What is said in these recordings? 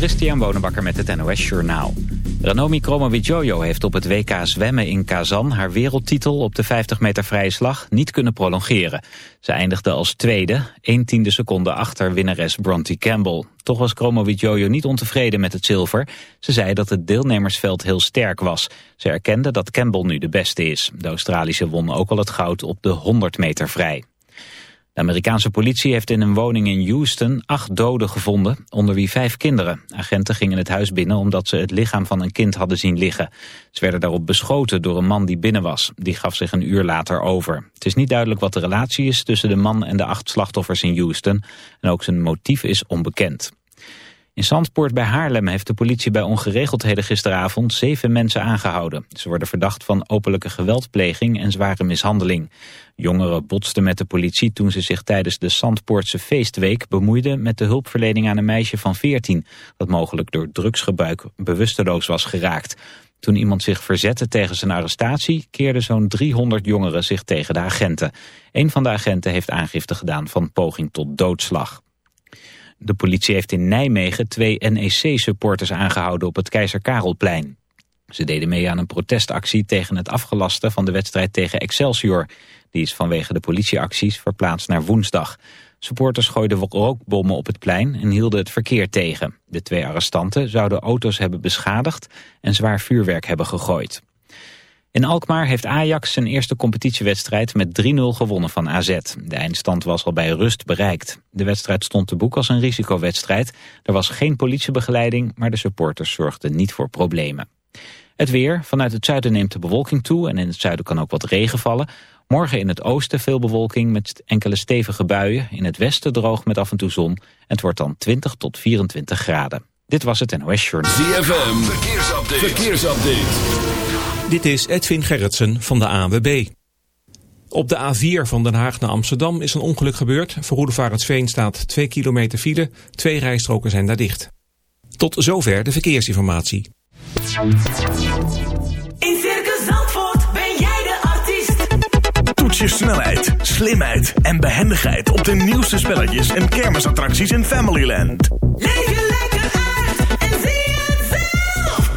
Christian Bonenbakker met het NOS Journaal. Ranomi Kromowidjojo heeft op het WK zwemmen in Kazan... haar wereldtitel op de 50 meter vrije slag niet kunnen prolongeren. Ze eindigde als tweede, 1 tiende seconde achter winnares Bronte Campbell. Toch was Kromowidjojo niet ontevreden met het zilver. Ze zei dat het deelnemersveld heel sterk was. Ze erkende dat Campbell nu de beste is. De Australische won ook al het goud op de 100 meter vrij. De Amerikaanse politie heeft in een woning in Houston acht doden gevonden, onder wie vijf kinderen. Agenten gingen het huis binnen omdat ze het lichaam van een kind hadden zien liggen. Ze werden daarop beschoten door een man die binnen was. Die gaf zich een uur later over. Het is niet duidelijk wat de relatie is tussen de man en de acht slachtoffers in Houston. En ook zijn motief is onbekend. In Zandpoort bij Haarlem heeft de politie bij ongeregeldheden gisteravond zeven mensen aangehouden. Ze worden verdacht van openlijke geweldpleging en zware mishandeling. Jongeren botsten met de politie toen ze zich tijdens de Zandpoortse feestweek bemoeiden met de hulpverlening aan een meisje van 14, dat mogelijk door drugsgebruik bewusteloos was geraakt. Toen iemand zich verzette tegen zijn arrestatie, keerden zo'n 300 jongeren zich tegen de agenten. Een van de agenten heeft aangifte gedaan van poging tot doodslag. De politie heeft in Nijmegen twee NEC-supporters aangehouden op het Keizer Karelplein. Ze deden mee aan een protestactie tegen het afgelasten van de wedstrijd tegen Excelsior. Die is vanwege de politieacties verplaatst naar woensdag. Supporters gooiden rookbommen op het plein en hielden het verkeer tegen. De twee arrestanten zouden auto's hebben beschadigd en zwaar vuurwerk hebben gegooid. In Alkmaar heeft Ajax zijn eerste competitiewedstrijd met 3-0 gewonnen van AZ. De eindstand was al bij rust bereikt. De wedstrijd stond te boek als een risicowedstrijd. Er was geen politiebegeleiding, maar de supporters zorgden niet voor problemen. Het weer. Vanuit het zuiden neemt de bewolking toe en in het zuiden kan ook wat regen vallen. Morgen in het oosten veel bewolking met enkele stevige buien. In het westen droog met af en toe zon. Het wordt dan 20 tot 24 graden. Dit was het NOS Journal. ZFM. Verkeersupdate. Verkeersupdate. Dit is Edwin Gerritsen van de AWB. Op de A4 van Den Haag naar Amsterdam is een ongeluk gebeurd. Voor Sveen staat 2 kilometer file. Twee rijstroken zijn daar dicht. Tot zover de verkeersinformatie. In Circus Zandvoort ben jij de artiest. Toets je snelheid, slimheid en behendigheid op de nieuwste spelletjes en kermisattracties in Familyland. Leef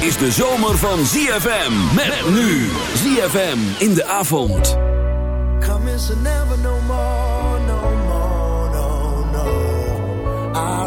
Is de zomer van ZFM. Met nu ZFM in de avond. So never no more, no more, no, no. I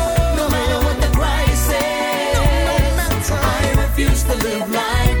To live like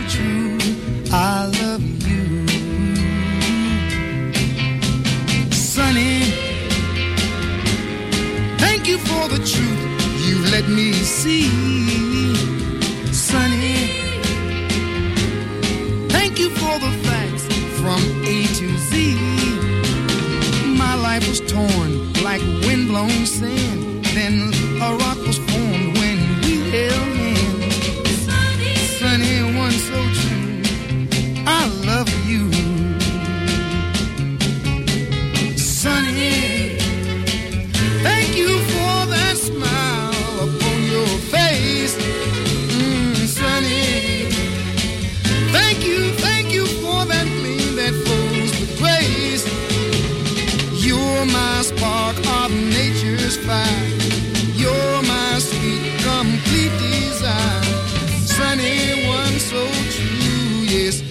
I love you. Sunny. Thank you for the truth you let me see. Sunny. Thank you for the facts from A to Z. My life was torn like windblown sand. Then years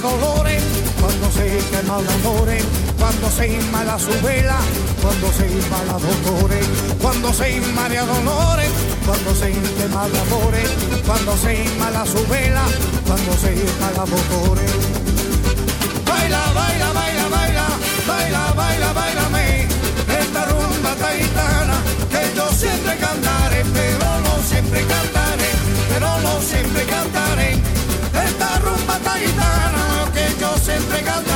dolores, cuando se quema de amores, cuando se inmala su vela, cuando se inmala dolores, cuando se inmala dolores, cuando se quema de amores, cuando se inmala su vela, cuando se inmala dolores. Baila, baila, baila, baila, baila, baila, bailame, esta rumba taitana que yo siempre cantaré, pero no siempre cantaré, entregando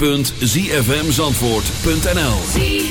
www.zfmzandvoort.nl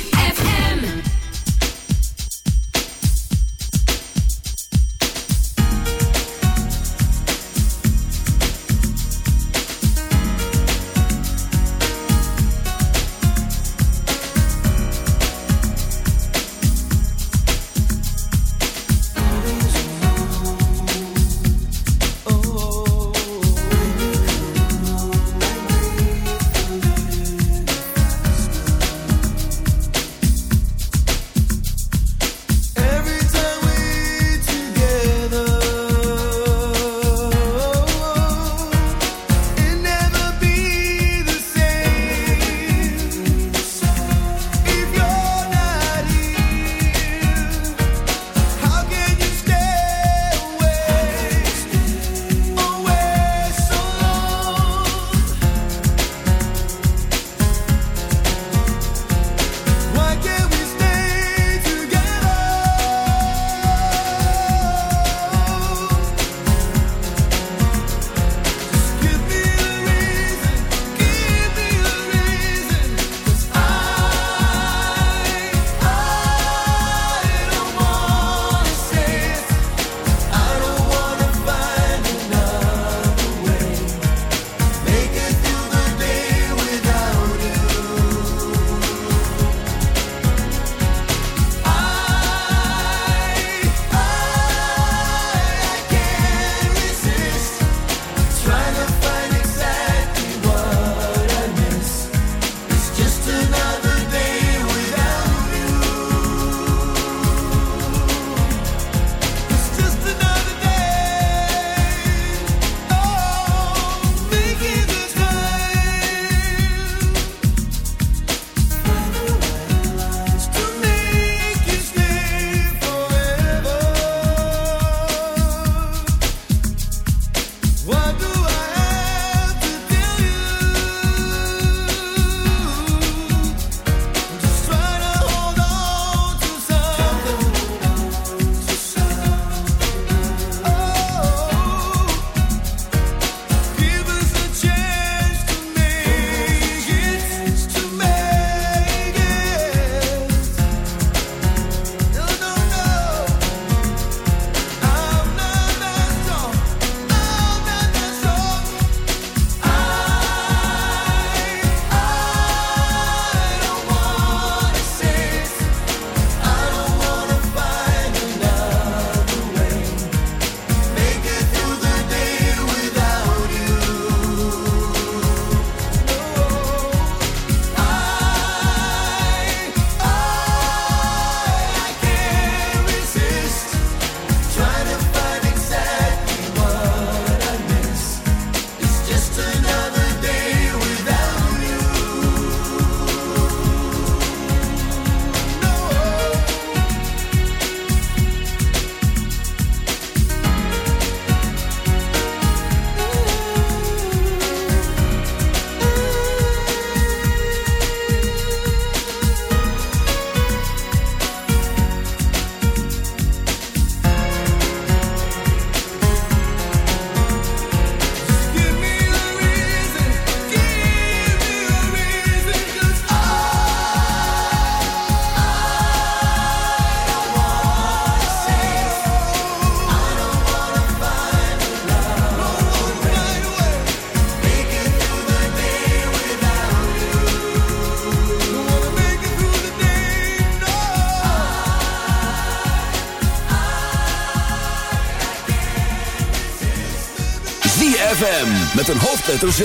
Met een hoofdletter Z.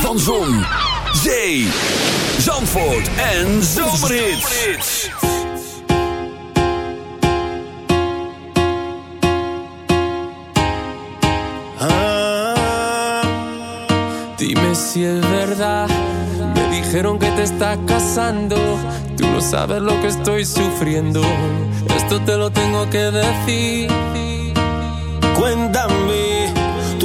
Van Zon, Zee, Zandvoort en Zomerhits. Ah, dime si es verdad. Me dijeron que te está casando. Tú no sabes lo que estoy sufriendo. Esto te lo tengo que decir. Cuéntame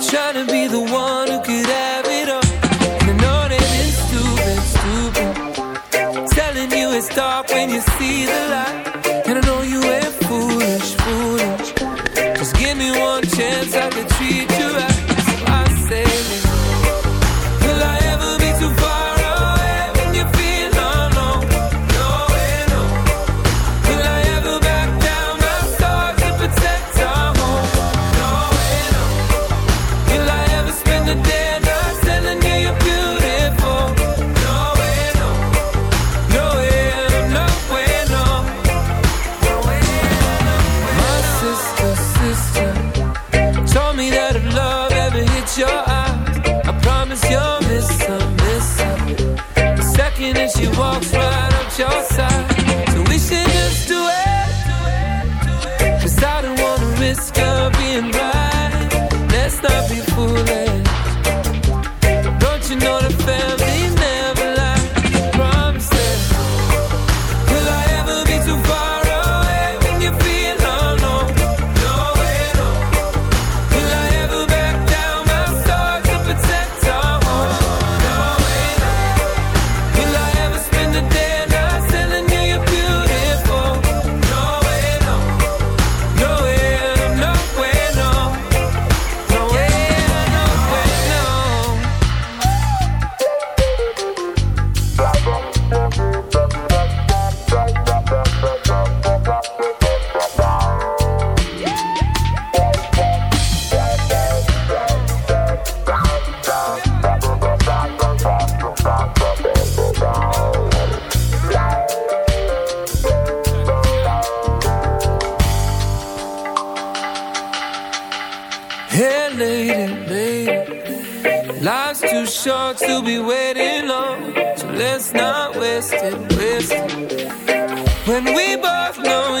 trying to be the one. life's too short to be waiting long, so let's not waste it, waste it. When we both know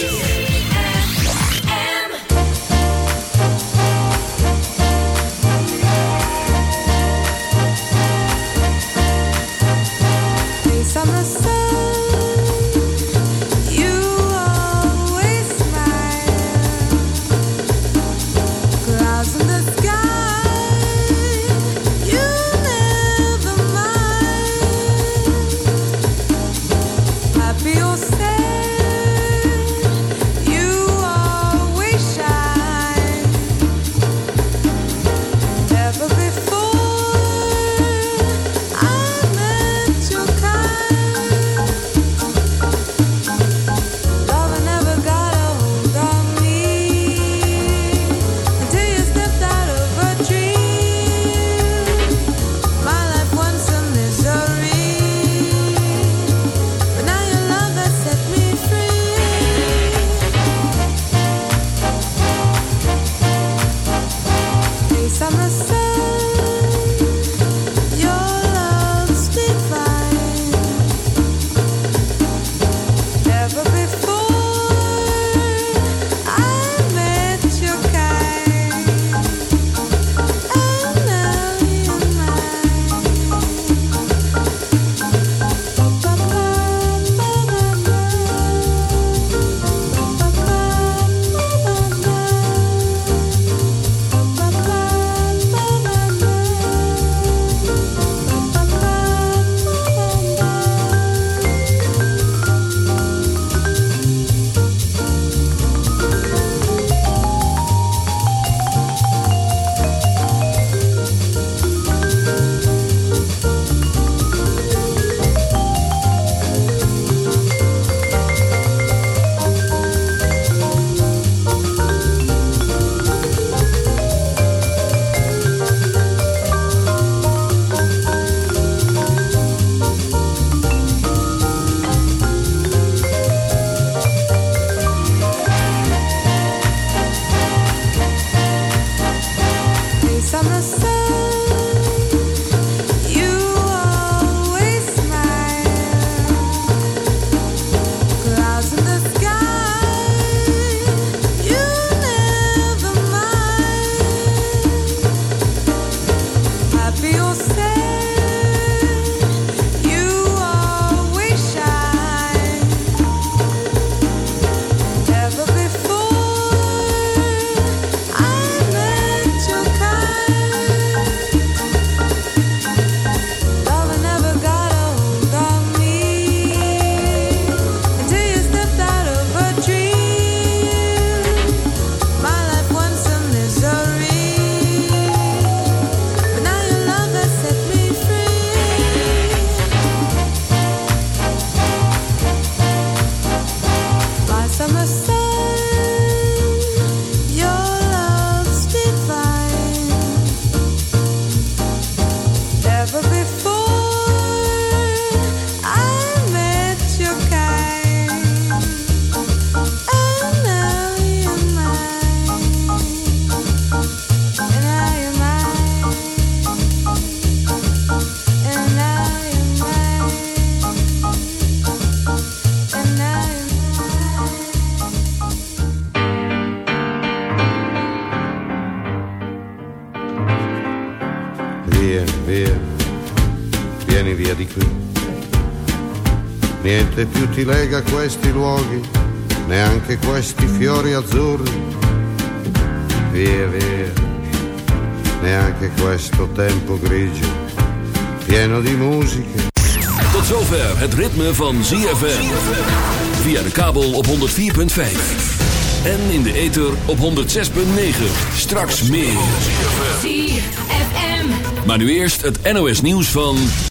ti lega questi luoghi, neanche questi fiori azzurri. Via via, neanche questo tempo grigio, pieno di musica. Tot zover het ritme van ZFM. Via de kabel op 104.5. En in de ether op 106.9. Straks meer. ZFM. Maar nu eerst het NOS nieuws van...